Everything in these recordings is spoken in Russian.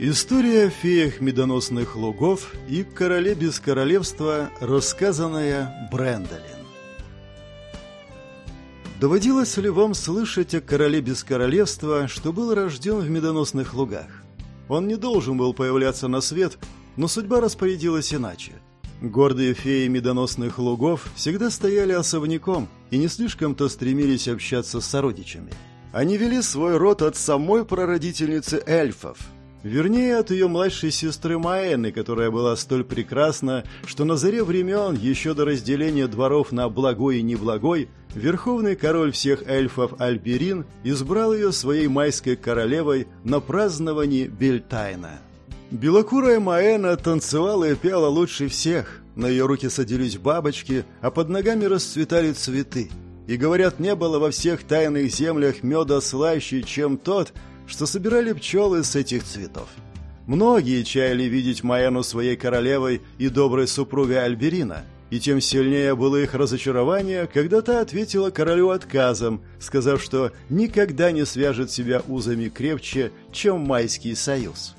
История о феях медоносных лугов и короле без королевства, рассказанная Брэндолин. Доводилось ли вам слышать о короле без королевства, что был рожден в медоносных лугах? Он не должен был появляться на свет, но судьба распорядилась иначе. Гордые феи медоносных лугов всегда стояли особняком и не слишком-то стремились общаться с сородичами. Они вели свой род от самой прародительницы эльфов – Вернее, от ее младшей сестры Маэны, которая была столь прекрасна, что на заре времен, еще до разделения дворов на благой и неблагой, верховный король всех эльфов Альберин избрал ее своей майской королевой на праздновании Бельтайна. Белокурая Маэна танцевала и пела лучше всех. На ее руки садились бабочки, а под ногами расцветали цветы. И, говорят, не было во всех тайных землях меда слаще, чем тот, что собирали пчелы с этих цветов. Многие чаяли видеть Майену своей королевой и доброй супругой Альберина, и тем сильнее было их разочарование, когда та ответила королю отказом, сказав, что никогда не свяжет себя узами крепче, чем Майский союз.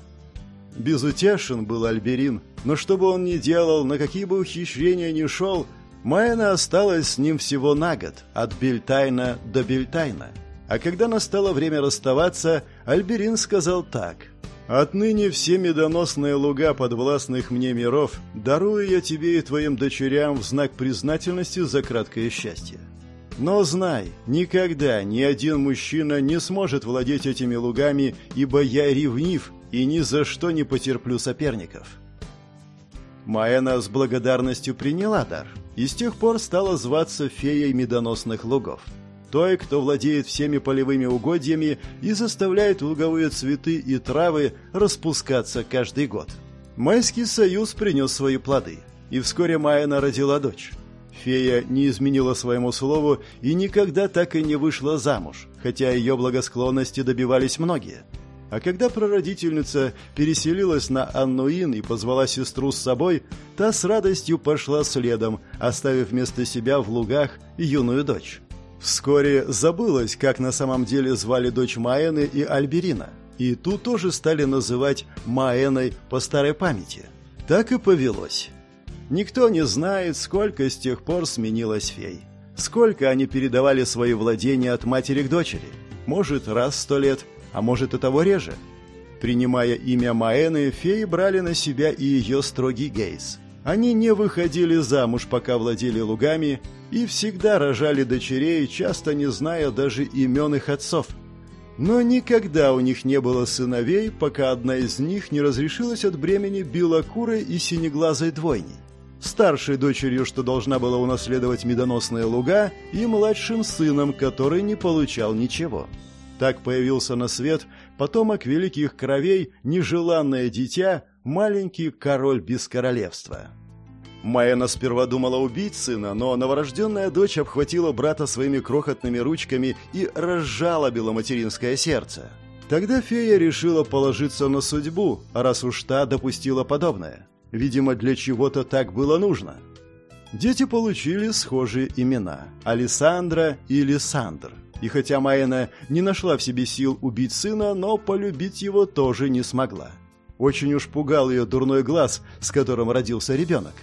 Безутешен был Альберин, но что бы он ни делал, на какие бы ухищрения ни шел, Майена осталась с ним всего на год, от Бельтайна до Бельтайна – а когда настало время расставаться, Альберин сказал так. «Отныне все медоносные луга подвластных мне миров дарую я тебе и твоим дочерям в знак признательности за краткое счастье. Но знай, никогда ни один мужчина не сможет владеть этими лугами, ибо я ревнив и ни за что не потерплю соперников». Маэна с благодарностью приняла дар и с тех пор стала зваться феей медоносных лугов той, кто владеет всеми полевыми угодьями и заставляет луговые цветы и травы распускаться каждый год. Майский союз принес свои плоды, и вскоре Майена родила дочь. Фея не изменила своему слову и никогда так и не вышла замуж, хотя ее благосклонности добивались многие. А когда прародительница переселилась на Аннуин и позвала сестру с собой, та с радостью пошла следом, оставив вместо себя в лугах юную дочь. Вскоре забылось, как на самом деле звали дочь Маэны и Альберина, и ту тоже стали называть Маэной по старой памяти. Так и повелось. Никто не знает, сколько с тех пор сменилось фей. Сколько они передавали свои владения от матери к дочери. Может, раз сто лет, а может и того реже. Принимая имя Маэны, феи брали на себя и ее строгий гейс – они не выходили замуж, пока владели лугами, и всегда рожали дочерей, часто не зная даже имен их отцов. Но никогда у них не было сыновей, пока одна из них не разрешилась от бремени белокурой и синеглазой двойни. Старшей дочерью, что должна была унаследовать медоносные луга, и младшим сыном, который не получал ничего. Так появился на свет потомок великих кровей, нежеланное дитя, маленький король без королевства. Майена сперва думала убить сына, но новорожденная дочь обхватила брата своими крохотными ручками и разжала беломатеринское сердце. Тогда фея решила положиться на судьбу, раз уж та допустила подобное. Видимо, для чего-то так было нужно. Дети получили схожие имена – Александра и Лиссандр. И хотя Майена не нашла в себе сил убить сына, но полюбить его тоже не смогла. Очень уж пугал ее дурной глаз, с которым родился ребенок.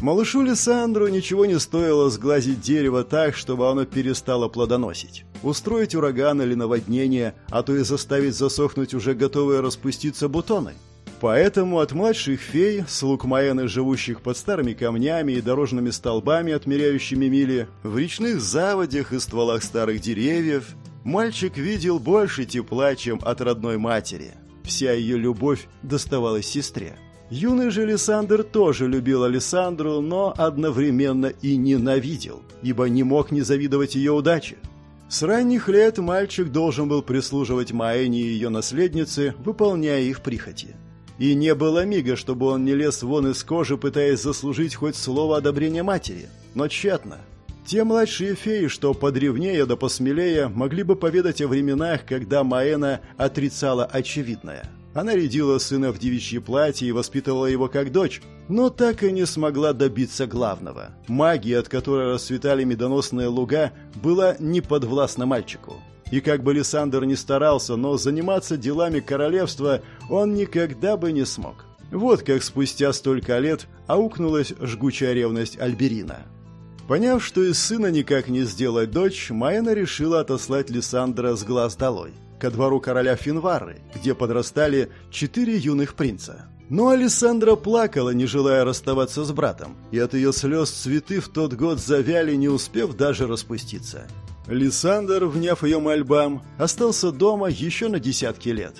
Малышу Лиссандру ничего не стоило сглазить дерево так, чтобы оно перестало плодоносить. Устроить ураган или наводнение, а то и заставить засохнуть уже готовые распуститься бутоны. Поэтому от младших фей, слуг Маэны, живущих под старыми камнями и дорожными столбами, отмеряющими мили, в речных заводях и стволах старых деревьев, мальчик видел больше тепла, чем от родной матери – Вся ее любовь доставалась сестре. Юный же Лиссандр тоже любил Александру, но одновременно и ненавидел, ибо не мог не завидовать ее удаче. С ранних лет мальчик должен был прислуживать Маэне и ее наследнице, выполняя их прихоти. И не было мига, чтобы он не лез вон из кожи, пытаясь заслужить хоть слово одобрения матери. Но тщетно. Те младшие феи, что подревнее да посмелее, могли бы поведать о временах, когда Маэна отрицала очевидное. Она рядила сына в девичье платье и воспитывала его как дочь, но так и не смогла добиться главного. Магия, от которой расцветали медоносные луга, была не подвластна мальчику. И как бы Лиссандр ни старался, но заниматься делами королевства он никогда бы не смог. Вот как спустя столько лет аукнулась жгучая ревность Альберина. Поняв, что из сына никак не сделать дочь, Майна решила отослать Лиссандра с глаз долой, ко двору короля Финвары, где подрастали четыре юных принца. Но Александра плакала, не желая расставаться с братом, и от ее слез цветы в тот год завяли, не успев даже распуститься. Лиссандр, вняв ее мольбам, остался дома еще на десятки лет.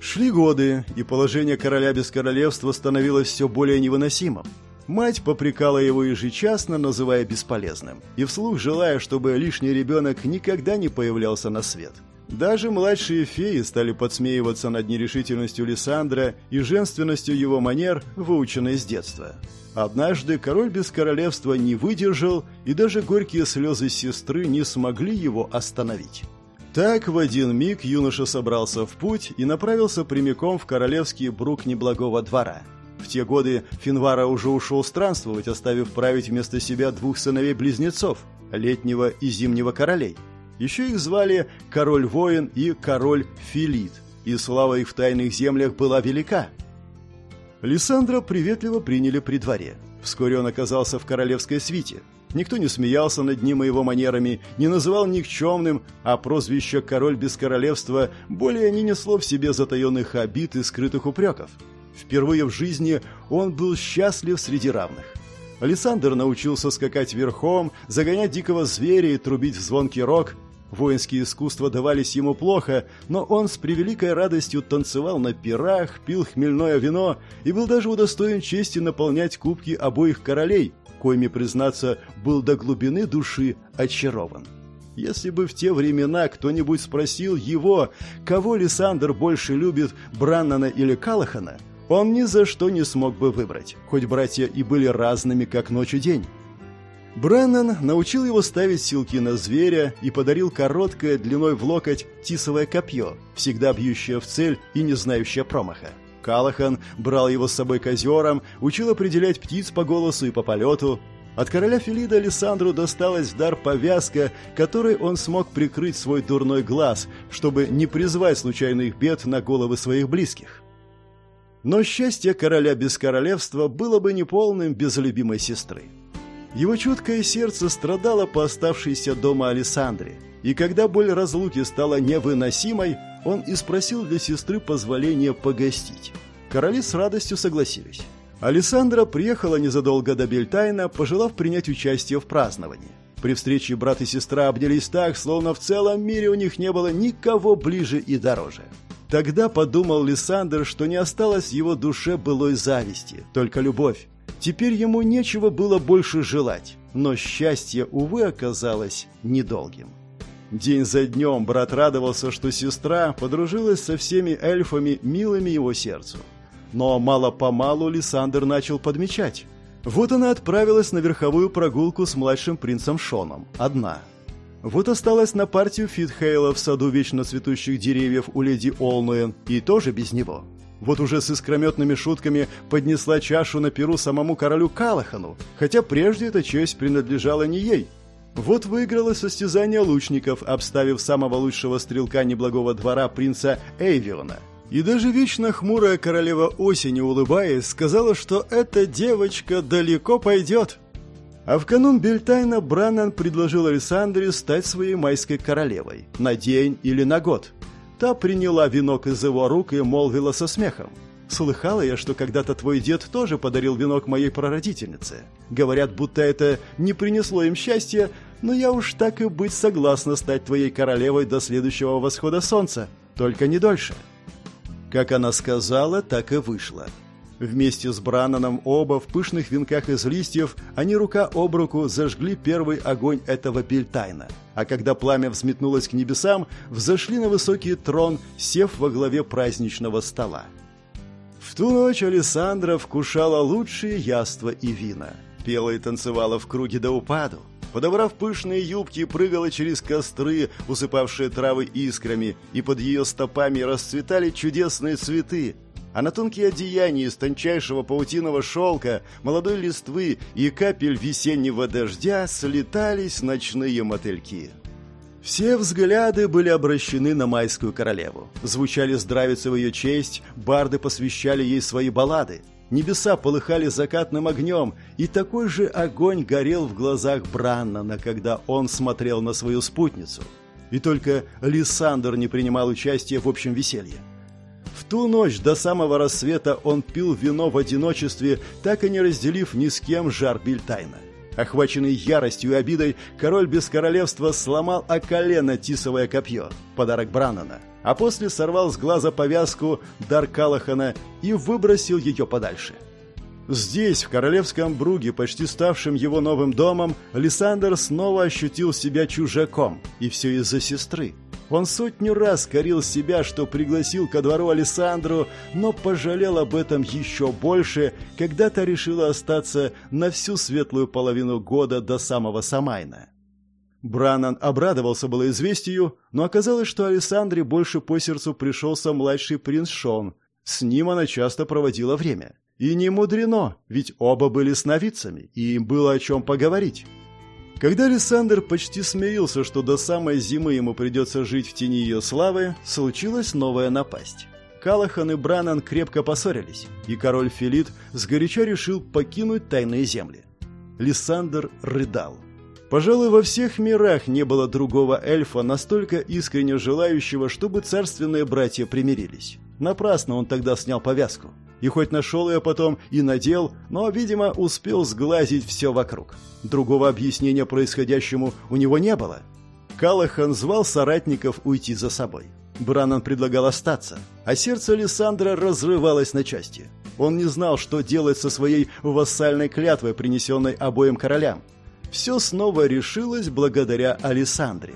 Шли годы, и положение короля без королевства становилось все более невыносимым. Мать попрекала его ежечасно, называя бесполезным, и вслух желая, чтобы лишний ребенок никогда не появлялся на свет. Даже младшие феи стали подсмеиваться над нерешительностью Лиссандра и женственностью его манер, выученной с детства. Однажды король без королевства не выдержал, и даже горькие слезы сестры не смогли его остановить. Так в один миг юноша собрался в путь и направился прямиком в королевский брук неблагого двора – в те годы Финвара уже ушел странствовать, оставив править вместо себя двух сыновей-близнецов, летнего и зимнего королей. Еще их звали Король-воин и Король Филит, и слава их в тайных землях была велика. Лиссандра приветливо приняли при дворе. Вскоре он оказался в королевской свите. Никто не смеялся над ним и его манерами, не называл никчемным, а прозвище «король без королевства» более не несло в себе затаенных обид и скрытых упреков. Впервые в жизни он был счастлив среди равных. Александр научился скакать верхом, загонять дикого зверя и трубить в звонкий рог. Воинские искусства давались ему плохо, но он с превеликой радостью танцевал на пирах, пил хмельное вино и был даже удостоен чести наполнять кубки обоих королей, коими, признаться, был до глубины души очарован. Если бы в те времена кто-нибудь спросил его, кого Лиссандр больше любит, Браннана или Калахана, он ни за что не смог бы выбрать, хоть братья и были разными, как ночь и день. Бреннан научил его ставить силки на зверя и подарил короткое, длиной в локоть, тисовое копье, всегда бьющее в цель и не знающее промаха. Калахан брал его с собой к озерам, учил определять птиц по голосу и по полету. От короля Филида Александру досталась в дар повязка, которой он смог прикрыть свой дурной глаз, чтобы не призвать случайных бед на головы своих близких. Но счастье короля без королевства было бы неполным без любимой сестры. Его чуткое сердце страдало по оставшейся дома Александре, и когда боль разлуки стала невыносимой, он и спросил для сестры позволения погостить. Короли с радостью согласились. Александра приехала незадолго до Бельтайна, пожелав принять участие в праздновании. При встрече брат и сестра обнялись так, словно в целом мире у них не было никого ближе и дороже. Тогда подумал Лиссандр, что не осталось в его душе былой зависти, только любовь. Теперь ему нечего было больше желать, но счастье, увы, оказалось недолгим. День за днем брат радовался, что сестра подружилась со всеми эльфами, милыми его сердцу. Но мало-помалу Лиссандр начал подмечать. Вот она отправилась на верховую прогулку с младшим принцем Шоном, одна – вот осталась на партию Фитхейла в саду вечно цветущих деревьев у леди Олнуэн, и тоже без него. Вот уже с искрометными шутками поднесла чашу на перу самому королю Калахану, хотя прежде эта честь принадлежала не ей. Вот выиграла состязание лучников, обставив самого лучшего стрелка неблагого двора принца Эйвиона. И даже вечно хмурая королева осени, улыбаясь, сказала, что эта девочка далеко пойдет. А в канун Бельтайна Браннан предложил Александре стать своей майской королевой на день или на год. Та приняла венок из его рук и молвила со смехом. «Слыхала я, что когда-то твой дед тоже подарил венок моей прародительнице. Говорят, будто это не принесло им счастья, но я уж так и быть согласна стать твоей королевой до следующего восхода солнца, только не дольше». Как она сказала, так и вышло. Вместе с Брананом оба в пышных венках из листьев они рука об руку зажгли первый огонь этого Бельтайна. А когда пламя взметнулось к небесам, взошли на высокий трон, сев во главе праздничного стола. В ту ночь Александра вкушала лучшие яства и вина. Пела и танцевала в круге до упаду. Подобрав пышные юбки, прыгала через костры, усыпавшие травы искрами, и под ее стопами расцветали чудесные цветы, а на тонкие одеяния из тончайшего паутиного шелка, молодой листвы и капель весеннего дождя слетались ночные мотыльки. Все взгляды были обращены на майскую королеву. Звучали здравицы в ее честь, барды посвящали ей свои баллады. Небеса полыхали закатным огнем, и такой же огонь горел в глазах Браннана, когда он смотрел на свою спутницу. И только Лиссандр не принимал участия в общем веселье. Ту ночь до самого рассвета он пил вино в одиночестве, так и не разделив ни с кем жар Бильтайна. Охваченный яростью и обидой, король без королевства сломал о колено тисовое копье, подарок Браннана, а после сорвал с глаза повязку дар Калахана и выбросил ее подальше. Здесь, в королевском бруге, почти ставшем его новым домом, Лиссандр снова ощутил себя чужаком, и все из-за сестры. Он сотню раз корил себя, что пригласил ко двору Александру, но пожалел об этом еще больше, когда-то решила остаться на всю светлую половину года до самого Самайна. Бранан обрадовался было известию, но оказалось, что Александре больше по сердцу пришелся младший принц Шон. С ним она часто проводила время. И не мудрено, ведь оба были сновидцами, и им было о чем поговорить. Когда Александр почти смирился, что до самой зимы ему придется жить в тени ее славы, случилась новая напасть. Калахан и Бранан крепко поссорились, и король Филит сгоряча решил покинуть тайные земли. Лиссандр рыдал. Пожалуй, во всех мирах не было другого эльфа, настолько искренне желающего, чтобы царственные братья примирились. Напрасно он тогда снял повязку и хоть нашел ее потом и надел, но, видимо, успел сглазить все вокруг. Другого объяснения происходящему у него не было. Калахан звал соратников уйти за собой. Бранан предлагал остаться, а сердце Лиссандра разрывалось на части. Он не знал, что делать со своей вассальной клятвой, принесенной обоим королям. Все снова решилось благодаря Алисандре.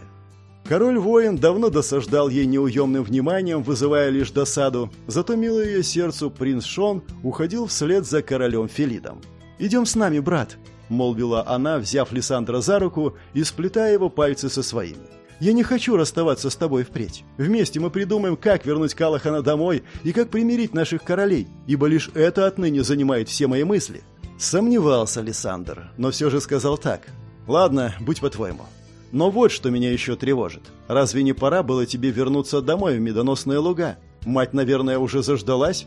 Король-воин давно досаждал ей неуемным вниманием, вызывая лишь досаду, зато милый ее сердцу принц Шон уходил вслед за королем Фелидом. «Идем с нами, брат», — молвила она, взяв Лиссандра за руку и сплетая его пальцы со своими. «Я не хочу расставаться с тобой впредь. Вместе мы придумаем, как вернуть Калахана домой и как примирить наших королей, ибо лишь это отныне занимает все мои мысли». Сомневался Лиссандр, но все же сказал так. «Ладно, будь по-твоему. Но вот что меня еще тревожит. Разве не пора было тебе вернуться домой в медоносные луга? Мать, наверное, уже заждалась?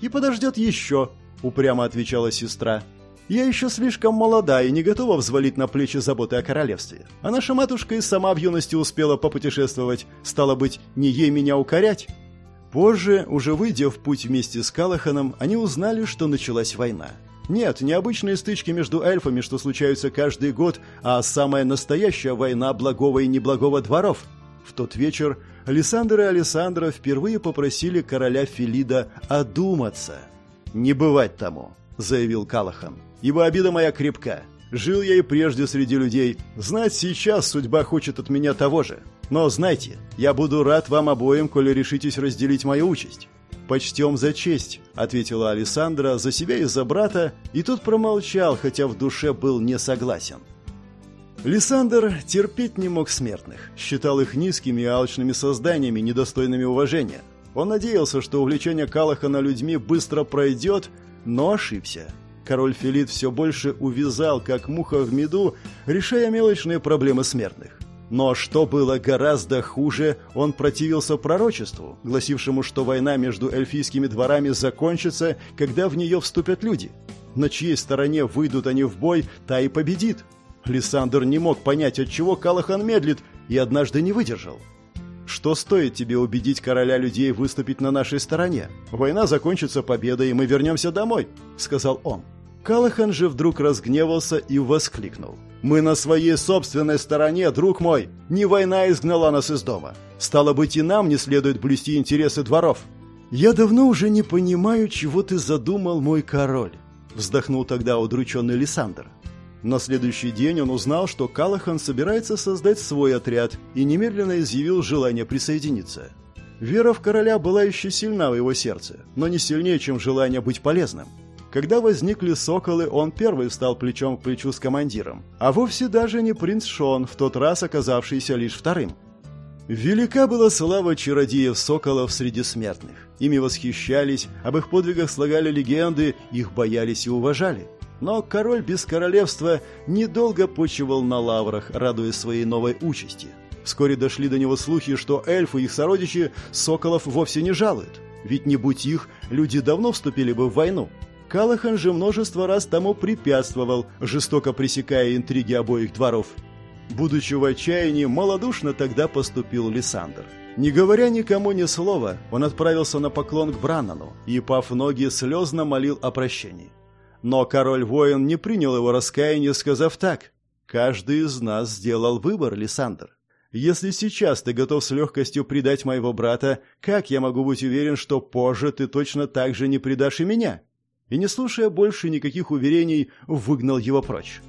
И подождет еще, упрямо отвечала сестра. Я еще слишком молода и не готова взвалить на плечи заботы о королевстве. А наша матушка и сама в юности успела попутешествовать. Стало быть, не ей меня укорять. Позже, уже выйдя в путь вместе с Калаханом, они узнали, что началась война. Нет, не обычные стычки между эльфами, что случаются каждый год, а самая настоящая война благого и неблагого дворов. В тот вечер Александр и Александра впервые попросили короля Филида одуматься. «Не бывать тому», — заявил Калахан, — «ибо обида моя крепка. Жил я и прежде среди людей. Знать сейчас судьба хочет от меня того же. Но знайте, я буду рад вам обоим, коли решитесь разделить мою участь. «Почтем за честь», — ответила Александра за себя и за брата, и тут промолчал, хотя в душе был не согласен. Лиссандр терпеть не мог смертных, считал их низкими и алчными созданиями, недостойными уважения. Он надеялся, что увлечение Калахана людьми быстро пройдет, но ошибся. Король Филит все больше увязал, как муха в меду, решая мелочные проблемы смертных. Но что было гораздо хуже, он противился пророчеству, гласившему, что война между эльфийскими дворами закончится, когда в нее вступят люди. На чьей стороне выйдут они в бой, та и победит. Лиссандр не мог понять, от чего Калахан медлит, и однажды не выдержал. «Что стоит тебе убедить короля людей выступить на нашей стороне? Война закончится победой, и мы вернемся домой», — сказал он. Калахан же вдруг разгневался и воскликнул. Мы на своей собственной стороне, друг мой. Не война изгнала нас из дома. Стало быть, и нам не следует блюсти интересы дворов. Я давно уже не понимаю, чего ты задумал, мой король, вздохнул тогда удрученный Лиссандр. На следующий день он узнал, что Калахан собирается создать свой отряд и немедленно изъявил желание присоединиться. Вера в короля была еще сильна в его сердце, но не сильнее, чем желание быть полезным. Когда возникли соколы, он первый встал плечом к плечу с командиром, а вовсе даже не принц Шон, в тот раз оказавшийся лишь вторым. Велика была слава чародеев соколов среди смертных. Ими восхищались, об их подвигах слагали легенды, их боялись и уважали. Но король без королевства недолго почивал на лаврах, радуясь своей новой участи. Вскоре дошли до него слухи, что эльфы и их сородичи соколов вовсе не жалуют. Ведь не будь их, люди давно вступили бы в войну. Калахан же множество раз тому препятствовал, жестоко пресекая интриги обоих дворов. Будучи в отчаянии, малодушно тогда поступил Лисандр. Не говоря никому ни слова, он отправился на поклон к Бранану и, пав ноги, слезно молил о прощении. Но король-воин не принял его раскаяние, сказав так. «Каждый из нас сделал выбор, Лисандр. Если сейчас ты готов с легкостью предать моего брата, как я могу быть уверен, что позже ты точно так же не предашь и меня?» И, не слушая больше никаких уверений, выгнал его прочь.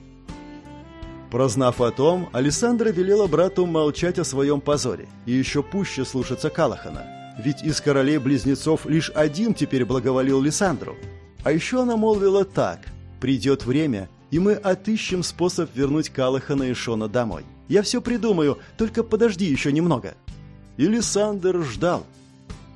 Прознав о том, Александра велела брату молчать о своем позоре и еще пуще слушаться Калахана. Ведь из королей-близнецов лишь один теперь благоволил Лиссандру. А еще она молвила так «Придет время, и мы отыщем способ вернуть Калахана и Шона домой. Я все придумаю, только подожди еще немного». И Лиссандр ждал.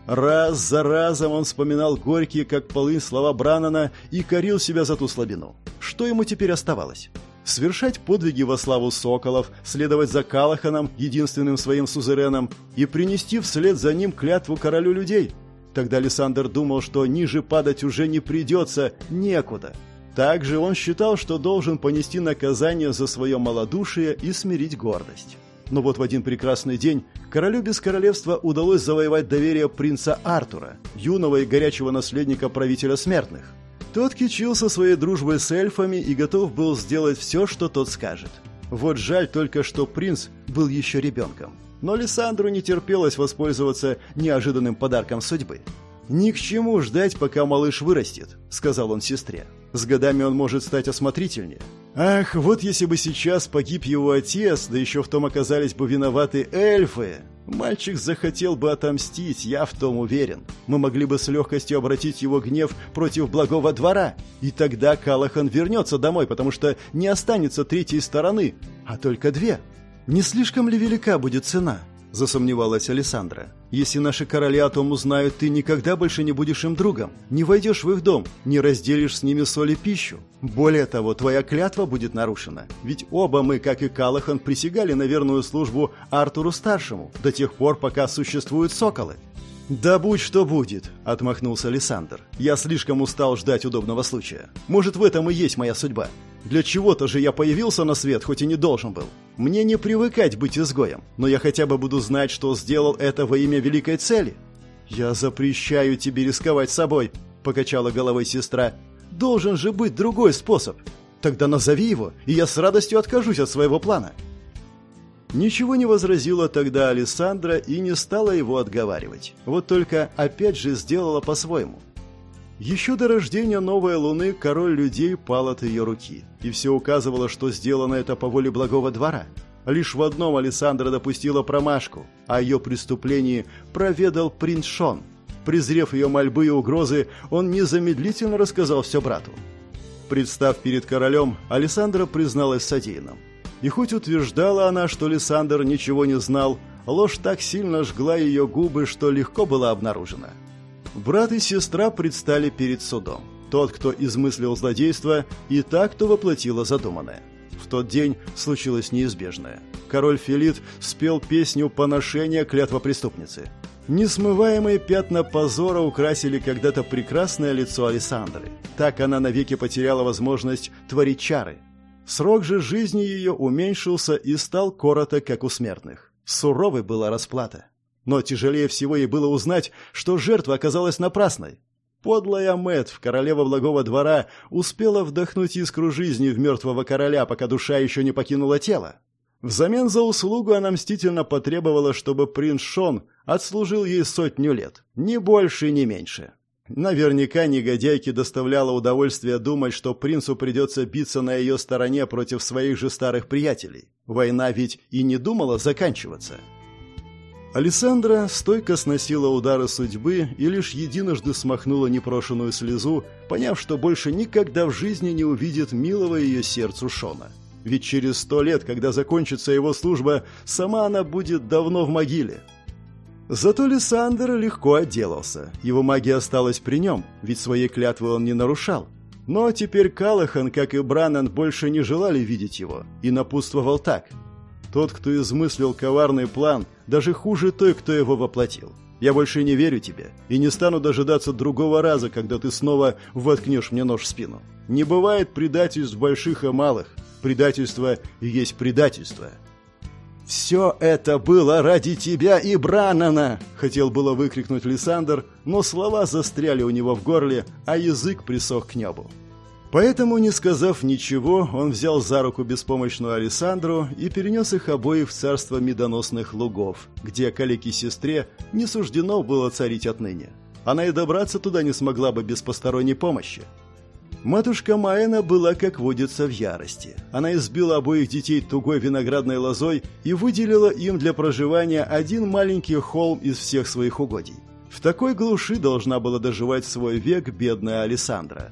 Раз за разом он вспоминал горькие, как полынь, слова Бранана и корил себя за ту слабину. Что ему теперь оставалось? Совершать подвиги во славу соколов, следовать за Калаханом, единственным своим сузереном, и принести вслед за ним клятву королю людей? Тогда Александр думал, что ниже падать уже не придется, некуда. Также он считал, что должен понести наказание за свое малодушие и смирить гордость. Но вот в один прекрасный день королю без королевства удалось завоевать доверие принца Артура, юного и горячего наследника правителя смертных. Тот кичился своей дружбой с эльфами и готов был сделать все, что тот скажет. Вот жаль только, что принц был еще ребенком. Но Лиссандру не терпелось воспользоваться неожиданным подарком судьбы. «Ни к чему ждать, пока малыш вырастет», — сказал он сестре. «С годами он может стать осмотрительнее». «Ах, вот если бы сейчас погиб его отец, да еще в том оказались бы виноваты эльфы!» Мальчик захотел бы отомстить, я в том уверен. Мы могли бы с легкостью обратить его гнев против благого двора. И тогда Калахан вернется домой, потому что не останется третьей стороны, а только две. Не слишком ли велика будет цена? Засомневалась Александра. «Если наши короли о том узнают, ты никогда больше не будешь им другом, не войдешь в их дом, не разделишь с ними соль и пищу. Более того, твоя клятва будет нарушена. Ведь оба мы, как и Калахан, присягали на верную службу Артуру-старшему до тех пор, пока существуют соколы. «Да будь что будет», — отмахнулся Александр. «Я слишком устал ждать удобного случая. Может, в этом и есть моя судьба. Для чего-то же я появился на свет, хоть и не должен был. Мне не привыкать быть изгоем, но я хотя бы буду знать, что сделал это во имя великой цели». «Я запрещаю тебе рисковать собой», — покачала головой сестра. «Должен же быть другой способ. Тогда назови его, и я с радостью откажусь от своего плана». Ничего не возразила тогда Александра и не стала его отговаривать. Вот только опять же сделала по-своему. Еще до рождения новой луны король людей пал от ее руки, и все указывало, что сделано это по воле благого двора. Лишь в одном Александра допустила промашку, а ее преступлении проведал принц Шон. Презрев ее мольбы и угрозы, он незамедлительно рассказал все брату. Представ перед королем, Александра призналась содеянным. И хоть утверждала она, что Лиссандр ничего не знал, ложь так сильно жгла ее губы, что легко была обнаружена. Брат и сестра предстали перед судом. Тот, кто измыслил злодейство, и та, кто воплотила задуманное. В тот день случилось неизбежное. Король Филит спел песню поношения клятва преступницы. Несмываемые пятна позора украсили когда-то прекрасное лицо Александры. Так она навеки потеряла возможность творить чары. Срок же жизни ее уменьшился и стал короток, как у смертных. Суровой была расплата. Но тяжелее всего ей было узнать, что жертва оказалась напрасной. Подлая Мэтт, королева благого двора, успела вдохнуть искру жизни в мертвого короля, пока душа еще не покинула тело. Взамен за услугу она мстительно потребовала, чтобы принц Шон отслужил ей сотню лет, ни больше, ни меньше. Наверняка негодяйке доставляло удовольствие думать, что принцу придется биться на ее стороне против своих же старых приятелей. Война ведь и не думала заканчиваться. Александра стойко сносила удары судьбы и лишь единожды смахнула непрошенную слезу, поняв, что больше никогда в жизни не увидит милого ее сердцу Шона. Ведь через сто лет, когда закончится его служба, сама она будет давно в могиле – Зато Лиссандр легко отделался. Его магия осталась при нем, ведь своей клятвы он не нарушал. Но теперь Калахан, как и Бранан, больше не желали видеть его, и напутствовал так. Тот, кто измыслил коварный план, даже хуже той, кто его воплотил. Я больше не верю тебе и не стану дожидаться другого раза, когда ты снова воткнешь мне нож в спину. Не бывает предательств больших и малых. Предательство есть предательство. «Все это было ради тебя и Бранана!» — хотел было выкрикнуть Лиссандр, но слова застряли у него в горле, а язык присох к небу. Поэтому, не сказав ничего, он взял за руку беспомощную Александру и перенес их обоих в царство медоносных лугов, где калеке-сестре не суждено было царить отныне. Она и добраться туда не смогла бы без посторонней помощи. Матушка Маэна была, как водится, в ярости. Она избила обоих детей тугой виноградной лозой и выделила им для проживания один маленький холм из всех своих угодий. В такой глуши должна была доживать свой век бедная Александра.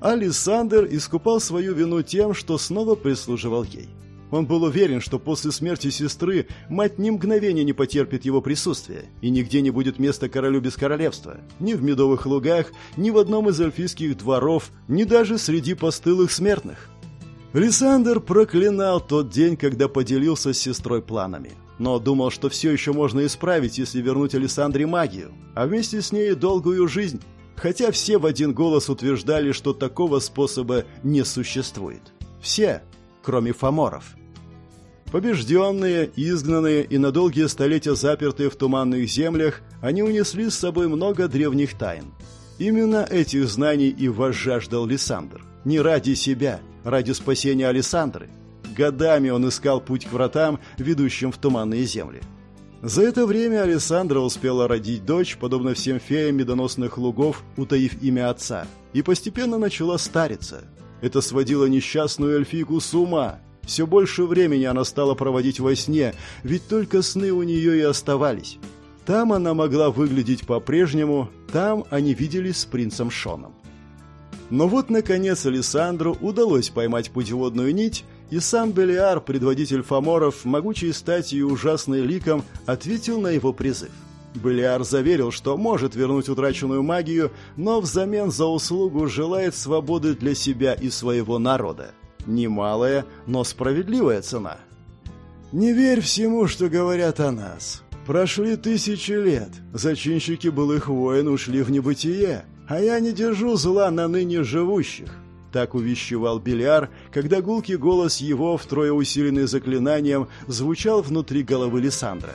Александр искупал свою вину тем, что снова прислуживал ей. Он был уверен, что после смерти сестры мать ни мгновения не потерпит его присутствия, и нигде не будет места королю без королевства, ни в медовых лугах, ни в одном из эльфийских дворов, ни даже среди постылых смертных. Лиссандр проклинал тот день, когда поделился с сестрой планами, но думал, что все еще можно исправить, если вернуть Александре магию, а вместе с ней долгую жизнь, хотя все в один голос утверждали, что такого способа не существует. Все, кроме фаморов. Побежденные, изгнанные и на долгие столетия запертые в туманных землях, они унесли с собой много древних тайн. Именно этих знаний и возжаждал Лиссандр. Не ради себя, ради спасения Александры. Годами он искал путь к вратам, ведущим в туманные земли. За это время Александра успела родить дочь, подобно всем феям медоносных лугов, утаив имя отца, и постепенно начала стариться. Это сводило несчастную эльфийку с ума – все больше времени она стала проводить во сне, ведь только сны у нее и оставались. Там она могла выглядеть по-прежнему, там они виделись с принцем Шоном. Но вот, наконец, Александру удалось поймать путеводную нить, и сам Белиар, предводитель фаморов, могучей статью и ужасной ликом, ответил на его призыв. Белиар заверил, что может вернуть утраченную магию, но взамен за услугу желает свободы для себя и своего народа. Немалая, но справедливая цена. Не верь всему, что говорят о нас. Прошли тысячи лет. Зачинщики былых войн ушли в небытие, а я не держу зла на ныне живущих. Так увещевал Беляр, когда гулкий голос его, втрое усиленный заклинанием, звучал внутри головы Лиссандра.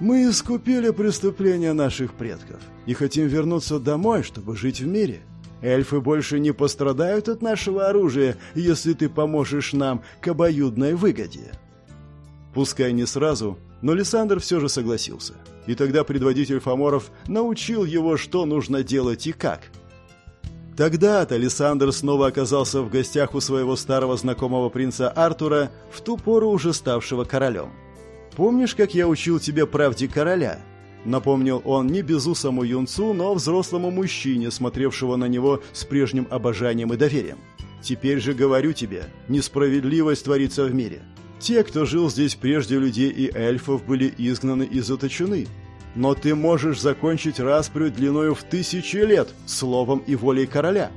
«Мы искупили преступления наших предков и хотим вернуться домой, чтобы жить в мире. Эльфы больше не пострадают от нашего оружия, если ты поможешь нам к обоюдной выгоде». Пускай не сразу, но Лиссандр все же согласился. И тогда предводитель Фоморов научил его, что нужно делать и как. Тогда-то Лиссандр снова оказался в гостях у своего старого знакомого принца Артура, в ту пору уже ставшего королем. «Помнишь, как я учил тебя правде короля?» Напомнил он не безусому юнцу, но взрослому мужчине, смотревшего на него с прежним обожанием и доверием. «Теперь же говорю тебе, несправедливость творится в мире. Те, кто жил здесь прежде людей и эльфов, были изгнаны и заточены. Но ты можешь закончить распрю длиною в тысячи лет словом и волей короля.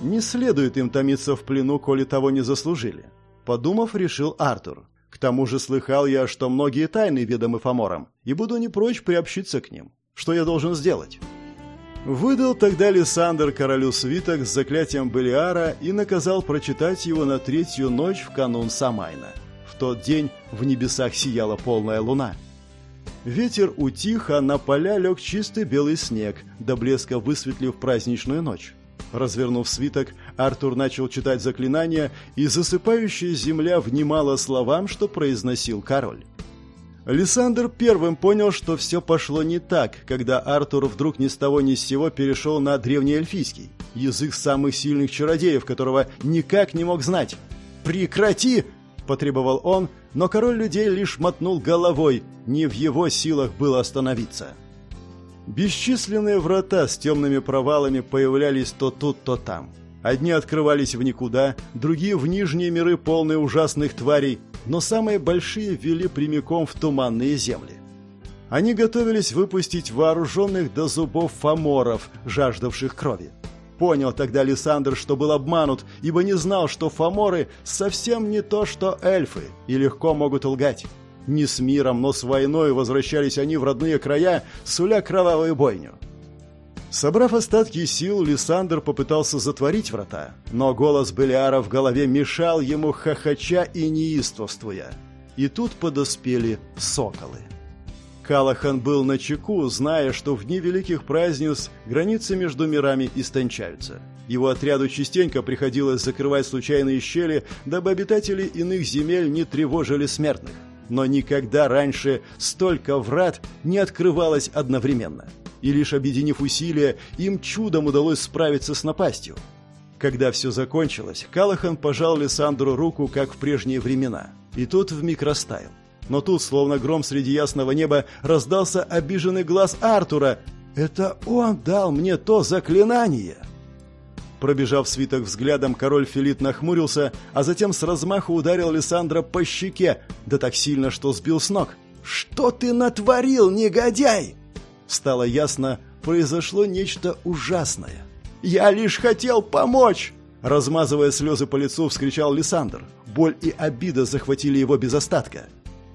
Не следует им томиться в плену, коли того не заслужили. Подумав, решил Артур. К тому же слыхал я, что многие тайны ведомы Фомором, и буду не прочь приобщиться к ним. Что я должен сделать?» Выдал тогда Лиссандр королю свиток с заклятием Белиара и наказал прочитать его на третью ночь в канун Самайна. В тот день в небесах сияла полная луна. Ветер утих, а на поля лег чистый белый снег, до блеска высветлив праздничную ночь. Развернув свиток, Артур начал читать заклинания, и засыпающая земля внимала словам, что произносил король. Лиссандр первым понял, что все пошло не так, когда Артур вдруг ни с того ни с сего перешел на древнеэльфийский, язык самых сильных чародеев, которого никак не мог знать. «Прекрати!» – потребовал он, но король людей лишь мотнул головой, не в его силах было остановиться. Бесчисленные врата с темными провалами появлялись то тут, то там. Одни открывались в никуда, другие в нижние миры, полные ужасных тварей, но самые большие вели прямиком в туманные земли. Они готовились выпустить вооруженных до зубов фаморов, жаждавших крови. Понял тогда Лиссандр, что был обманут, ибо не знал, что фаморы совсем не то, что эльфы, и легко могут лгать. Не с миром, но с войной возвращались они в родные края, суля кровавую бойню. Собрав остатки сил, Лиссандр попытался затворить врата, но голос Белиара в голове мешал ему хохоча и неистовствуя. И тут подоспели соколы. Калахан был на чеку, зная, что в дни великих праздниц границы между мирами истончаются. Его отряду частенько приходилось закрывать случайные щели, дабы обитатели иных земель не тревожили смертных. Но никогда раньше столько врат не открывалось одновременно. И лишь объединив усилия, им чудом удалось справиться с напастью. Когда все закончилось, Калахан пожал Лиссандру руку, как в прежние времена. И тот вмиг растаял. Но тут, словно гром среди ясного неба, раздался обиженный глаз Артура. «Это он дал мне то заклинание!» Пробежав свиток взглядом, король Филит нахмурился, а затем с размаху ударил Лиссандра по щеке, да так сильно, что сбил с ног. «Что ты натворил, негодяй?» Стало ясно, произошло нечто ужасное. «Я лишь хотел помочь!» Размазывая слезы по лицу, вскричал Лиссандр. Боль и обида захватили его без остатка.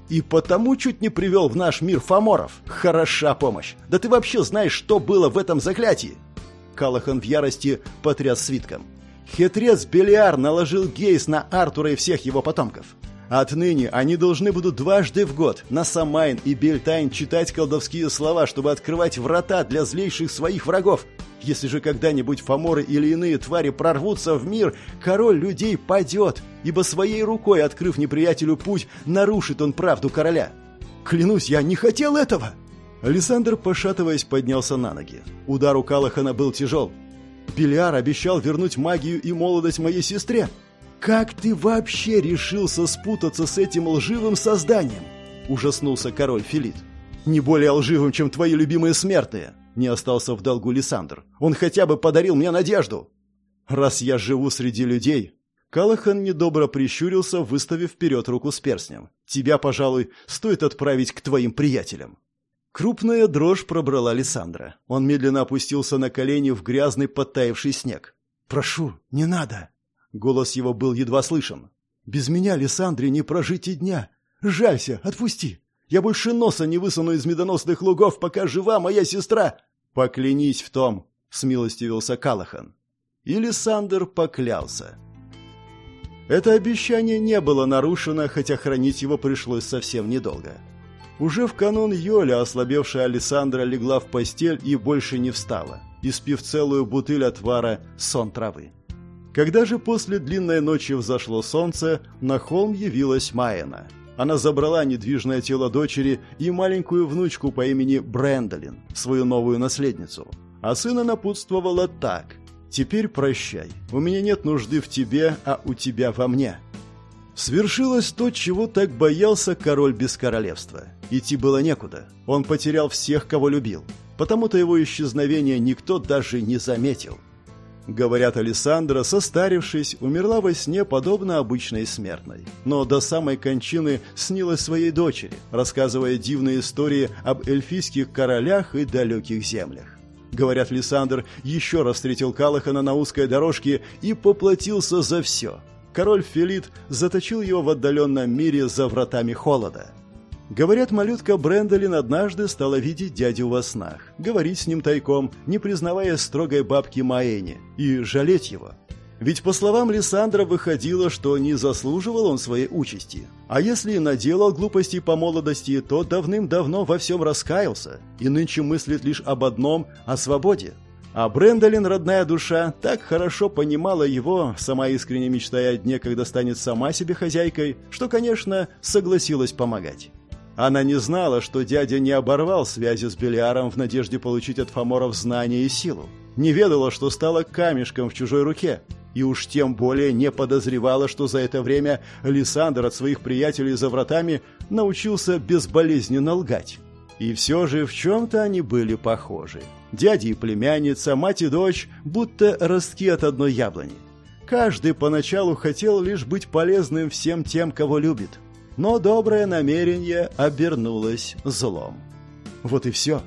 И потому чуть не привел в наш мир фаморов. Хороша помощь. Да ты вообще знаешь, что было в этом заклятии? Калахан в ярости потряс свитком. Хитрец Белиар наложил гейс на Артура и всех его потомков. Отныне они должны будут дважды в год на Самайн и Бельтайн читать колдовские слова, чтобы открывать врата для злейших своих врагов. Если же когда-нибудь фаморы или иные твари прорвутся в мир, король людей падет, ибо своей рукой, открыв неприятелю путь, нарушит он правду короля. Клянусь, я не хотел этого!» Александр, пошатываясь, поднялся на ноги. Удар у Калахана был тяжел. Белиар обещал вернуть магию и молодость моей сестре. «Как ты вообще решился спутаться с этим лживым созданием?» – ужаснулся король Филит. «Не более лживым, чем твои любимые смертные!» – не остался в долгу Лиссандр. «Он хотя бы подарил мне надежду!» «Раз я живу среди людей...» Калахан недобро прищурился, выставив вперед руку с перстнем. «Тебя, пожалуй, стоит отправить к твоим приятелям». Крупная дрожь пробрала Лиссандра. Он медленно опустился на колени в грязный подтаявший снег. «Прошу, не надо!» Голос его был едва слышен. «Без меня, Лиссандре, не прожить и дня. Жалься, отпусти. Я больше носа не высуну из медоносных лугов, пока жива моя сестра!» «Поклянись в том!» — смилостивился Калахан. И Лиссандр поклялся. Это обещание не было нарушено, хотя хранить его пришлось совсем недолго. Уже в канун Йоля ослабевшая Александра легла в постель и больше не встала, испив целую бутыль отвара сон травы. Когда же после длинной ночи взошло солнце, на холм явилась Майена. Она забрала недвижное тело дочери и маленькую внучку по имени Брэндолин, свою новую наследницу. А сына напутствовала так. «Теперь прощай. У меня нет нужды в тебе, а у тебя во мне». Свершилось то, чего так боялся король без королевства. Идти было некуда. Он потерял всех, кого любил. Потому-то его исчезновение никто даже не заметил. Говорят, Александра, состарившись, умерла во сне подобно обычной смертной. Но до самой кончины снилась своей дочери, рассказывая дивные истории об эльфийских королях и далеких землях. Говорят, Лиссандр еще раз встретил Калахана на узкой дорожке и поплатился за все. Король Филит заточил его в отдаленном мире за вратами холода. Говорят, малютка Брэндолин однажды стала видеть дядю во снах, говорить с ним тайком, не признавая строгой бабки Маэни, и жалеть его. Ведь, по словам Лиссандра, выходило, что не заслуживал он своей участи. А если и наделал глупостей по молодости, то давным-давно во всем раскаялся и нынче мыслит лишь об одном – о свободе. А Брэндолин, родная душа, так хорошо понимала его, сама искренне мечтая о дне, когда станет сама себе хозяйкой, что, конечно, согласилась помогать. Она не знала, что дядя не оборвал связи с Белиаром в надежде получить от Фоморов знания и силу. Не ведала, что стала камешком в чужой руке. И уж тем более не подозревала, что за это время Лиссандр от своих приятелей за вратами научился безболезненно лгать. И все же в чем-то они были похожи. Дядя и племянница, мать и дочь, будто ростки от одной яблони. Каждый поначалу хотел лишь быть полезным всем тем, кого любит – но доброе намерение обернулось злом. Вот и все.